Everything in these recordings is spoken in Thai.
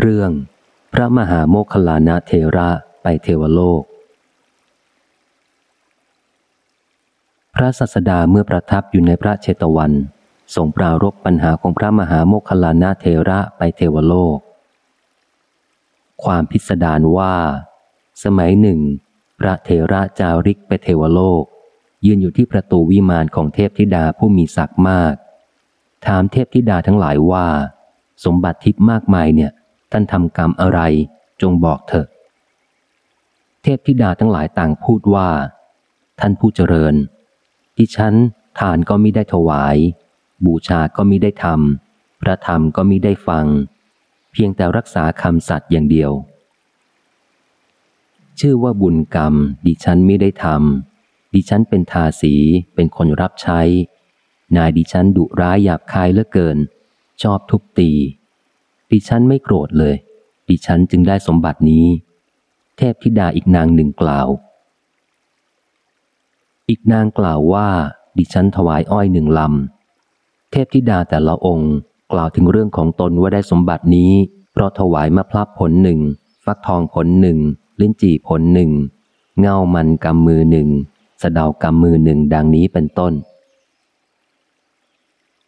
เรื่อง พระมหาโมคคลานะเทระไปเทวโลก พระสัสดาเมื่อประทับอยู่ในพระเชตวันทรงปรารบปัญหาของพระมหาโมคคลานะเทระไปเทวโลก ความพิสดารว่า สมัยหนึ่ง พระเทระจาริกไปเทวโลก ยืนอยู่ที่ประตูวิมานของเทพธิดาผู้มีศักดิ์มาก ถามเทพธิดาทั้งหลายว่า สมบัติทิพย์มากมายเนี่ย ท่านทำกรรมอะไร จงบอกเถอะ เทพธิดาทั้งหลายต่างพูดว่า ท่านผู้เจริญดิฉันทานก็มิได้ถวาย บูชาก็มิได้ทำพระธรรมก็มิได้ฟัง เพียงแต่รักษาคำสัตย์อย่างเดียว ชื่อว่าบุญกรรม ดิฉันไม่ได้ทำดิฉันเป็นทาสีเป็นคนรับใช้ นายดิฉันดุร้ายหยาบคายเหลือเกิน ชอบทุบตี ดิฉันไม่โกรธเลย ดิฉันจึงได้สมบัตินี้ เทพธิดาอีกนางหนึ่งกล่าว อีกนางกล่าวว่า ดิฉันถวายอ้อยหนึ่งลำ เทพธิดาแต่ละองค์กล่าวถึงเรื่องของตนว่าได้สมบัตินี้ เพราะถวายมะพร้าวผลหนึ่ง ฟักทองผลหนึ่ง ลิ้นจี่ผลหนึ่ง เงามันกำมือหนึ่งสะเดากำมือหนึ่งดังนี้เป็นต้น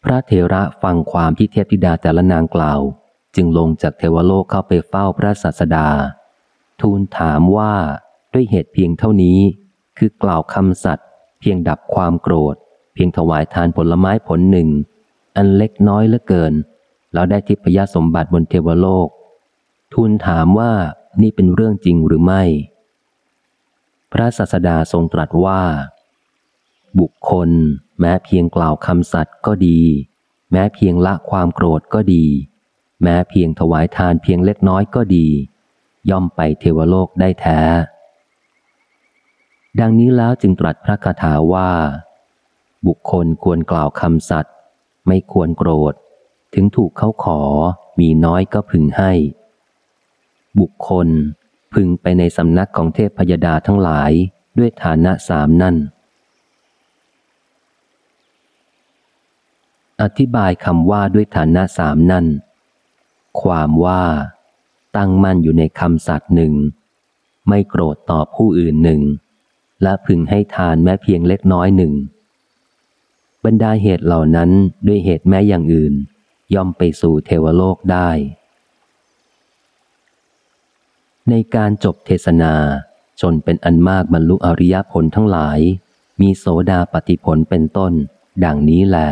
พระเทระฟังความที่เทพธิดาแต่ละนางกล่าว จึงลงจากเทวโลกเข้าไปเฝ้าพระศาสดา ทูลถามว่าด้วยเหตุเพียงเท่านี้ คือกล่าวคำสัตย์เพียงดับความโกรธ เพียงถวายทานผลไม้ผลหนึ่ง อันเล็กน้อยเหลือเกิน แล้วได้ทิพยสมบัติบนเทวโลก ทูลถามว่านี่เป็นเรื่องจริงหรือไม่ พระศาสดาทรงตรัสว่า บุคคล แม้เพียงกล่าวคำสัตย์ก็ดี แม้เพียงละความโกรธก็ดี แม้เพียงถวายทานเพียงเล็กน้อยก็ดี ย่อมไปเทวโลกได้แท้ ดังนี้แล้วจึงตรัสพระคาถาว่า บุคคลควรกล่าวคำสัตย์ไม่ควรโกรธ ถึงถูกเขาขอมีน้อยก็พึงให้ บุคคลพึงไปในสำนักของเทพพยดาทั้งหลายด้วยฐานะสามนั่น อธิบายคำว่าด้วยฐานะสามนั่น ความว่า ตั้งมั่นอยู่ในคำสัตว์หนึ่ง ไม่โกรธต่อผู้อื่นหนึ่ง และพึงให้ทานแม้เพียงเล็กน้อยหนึ่ง บรรดาเหตุเหล่านั้นด้วยเหตุแม้อย่างอื่น ย่อมไปสู่เทวโลกได้ ในการจบเทศนาชนเป็นอันมากบรรลุอริยผลทั้งหลาย มีโสดาปฏิผลเป็นต้น ดังนี้แหละ